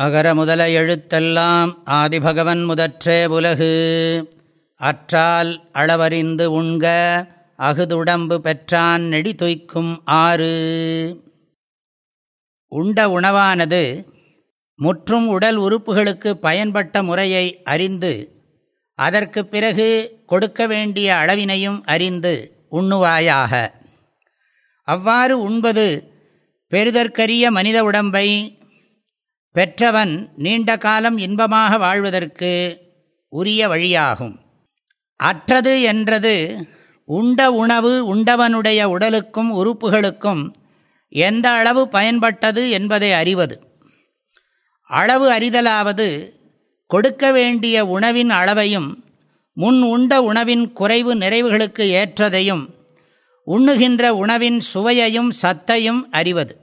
அகர முதல எழுத்தெல்லாம் ஆதிபகவன் முதற்றே உலகு. அற்றால் அளவறிந்து உண்க அகுதுடம்பு பெற்றான் நெடி துய்க்கும் ஆறு. உண்ட உணவானது முற்றும் உடல் உறுப்புகளுக்கு பயன்பட்ட முறையை அறிந்து அதற்கு பிறகு கொடுக்க வேண்டிய அளவினையும் அறிந்து உண்ணுவாயாக. அவ்வாறு உண்பது பெறுதற்கரிய மனித உடம்பை பெற்றவன் நீண்ட காலம் இன்பமாக வாழ்வதற்கு உரிய வழியாகும். அற்றது என்றது உண்ட உணவு உண்டவனுடைய உடலுக்கும் உறுப்புகளுக்கும் எந்த அளவு பயன்பட்டது என்பதை அறிவது. அளவு அறிதலாவது கொடுக்க வேண்டிய உணவின் அளவையும் முன் உண்ட உணவின் குறைவு நிறைவுகளுக்கு ஏற்றதையும் உண்ணுகின்ற உணவின் சுவையையும் சத்தையும் அறிவது.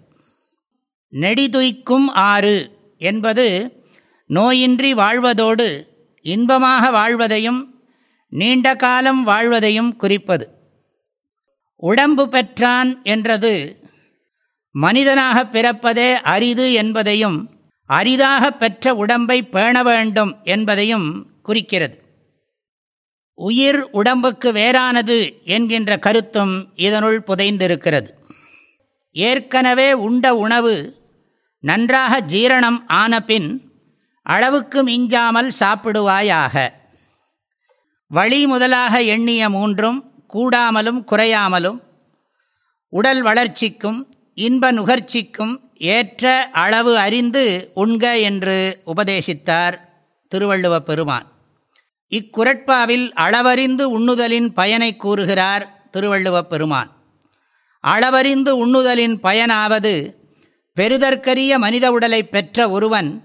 நெடிதுய்க்கும் ஆறு என்பது நோயின்றி வாழ்வதோடு இன்பமாக வாழ்வதையும் நீண்ட காலம் வாழ்வதையும் குறிப்பது. உடம்பு பெற்றான் என்றது மனிதனாக பிறப்பதே அரிது என்பதையும் அரிதாக பெற்ற உடம்பை பேண வேண்டும் என்பதையும் குறிக்கிறது. உயிர் உடம்புக்கு வேறானது என்கின்ற கருத்தும் இதனுள் புதைந்திருக்கிறது. ஏற்கனவே உண்ட உணவு நன்றாக ஜீரணம் ஆனபின் அளவுக்கு மிஞ்சாமல் சாப்பிடுவாயாக. வழி முதலாக எண்ணிய மூன்றும் கூடாமலும் குறையாமலும் உடல் வளர்ச்சிக்கும் இன்ப நுகர்ச்சிக்கும் ஏற்ற அளவு அறிந்து உண்க என்று உபதேசித்தார் திருவள்ளுவ பெருமான். இக்குரட்பாவில் அளவறிந்து உண்ணுதலின் பயனை கூறுகிறார் திருவள்ளுவ பெருமான். அளவறிந்து உண்ணுதலின் பயனாவது பெருதற்கரிய மனித உடலை பெற்ற ஒருவன்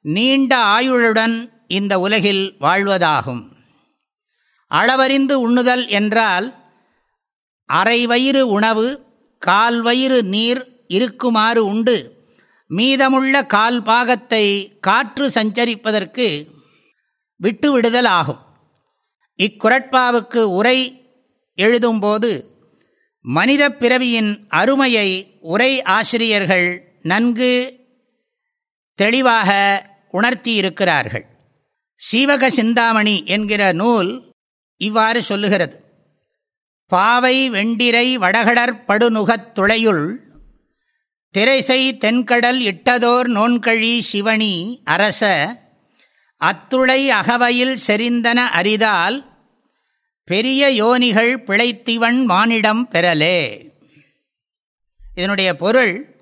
நீண்ட ஆயுளுடன் இந்த உலகில் வாழ்வதாகும். அளவறிந்து உண்ணுதல் என்றால் அரை வயிறு உணவு கால் வயிறு நீர் இருக்குமாறு உண்டு. மீதமுள்ள கால் பாகத்தை காற்று சஞ்சரிப்பதற்கு விட்டுவிடுதல் ஆகும். இக்குரட்பாவுக்கு உரை எழுதும்போது மனித பிறவியின் அருமையை உரை ஆசிரியர்கள் நன்கு தெளிவாக உணர்த்தியிருக்கிறார்கள். சீவக சிந்தாமணி என்கிற நூல் இவ்வாறு சொல்லுகிறது. பாவை வெண்டிரை வடகடற் படுநுகத் துளையுள் திரைசை தென்கடல் இட்டதோர் நோன்கழி சிவனி அரச அத்துளை அகவையில் செறிந்தன அரிதால் பெரிய யோனிகள் பிழைத்திவன் மானிடம் பெறலே. இதனுடைய பொருள்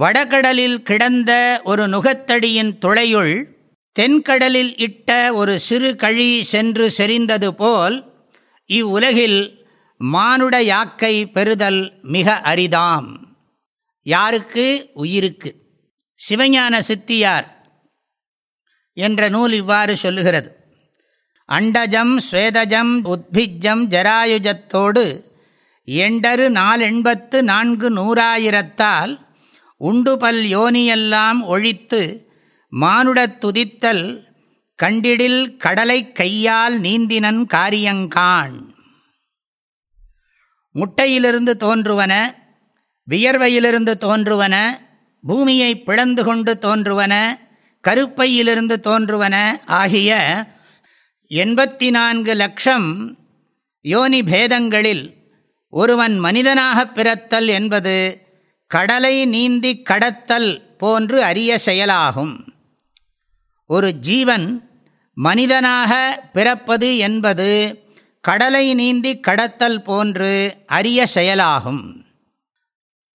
வடகடலில் கிடந்த ஒரு நுகத்தடியின் துளையுள் தென்கடலில் இட்ட ஒரு சிறு கழி சென்று செறிந்தது போல் இவ்வுலகில் மானுட யாக்கை பெறுதல் மிக அரிதாம். யாருக்கு? உயிருக்கு. சிவஞான சித்தியார் என்ற நூல் இவ்வாறு சொல்லுகிறது. அண்டஜம் ஸ்வேதஜம் உத்பிஜம் ஜராயுஜத்தோடு எண்டரு நாலெண்பத்து நான்கு நூறாயிரத்தால் உண்டுபல் யோனியெல்லாம் ஒழித்து மானுடத் துதித்தல் கண்டிடில் கடலை கையால் நீந்தினன் காரியங்கான் முட்டையிலிருந்து தோன்றுவன வியர்வையிலிருந்து தோன்றுவன பூமியை பிளந்து கொண்டு தோன்றுவன கருப்பையிலிருந்து தோன்றுவன ஆகிய எண்பத்தி நான்கு லட்சம் யோனி பேதங்களில் ஒருவன் மனிதனாக பிறத்தல் என்பது கடலை நீந்தி கடத்தல் போன்று அரிய செயலாகும். ஒரு ஜீவன் மனிதனாக பிறப்பது என்பது கடலை நீந்தி கடத்தல் போன்று அரிய செயலாகும்.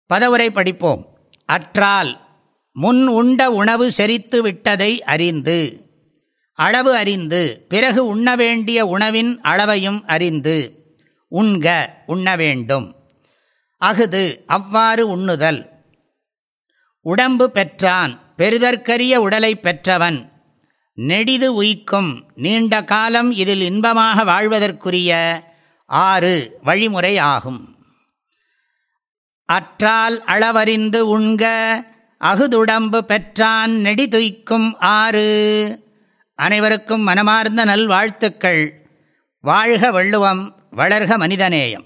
பதவுரை படிப்போம். அற்றால் முன் உண்ட உணவு செரித்து விட்டதை அறிந்து அளவு அறிந்து பிறகு உண்ண வேண்டிய உணவின் அளவையும் அறிந்து உண்க உண்ண வேண்டும். அகுது அவ்வாறு உண்ணுதல். உடம்பு பெற்றான் பெருதற்கரிய உடலை பெற்றவன். நெடிது உயிக்கும் நீண்ட காலம் இதில் இன்பமாக வாழ்வதற்குரிய ஆறு வழிமுறை ஆகும். அற்றால் அளவறிந்து உண்க அகுதுடம்பு பெற்றான் நெடிதுய்க்கும் ஆறு. அனைவருக்கும் மனமார்ந்த நல்வாழ்த்துக்கள். வாழ்க வள்ளுவம் வளர்க மனிதநேயம்.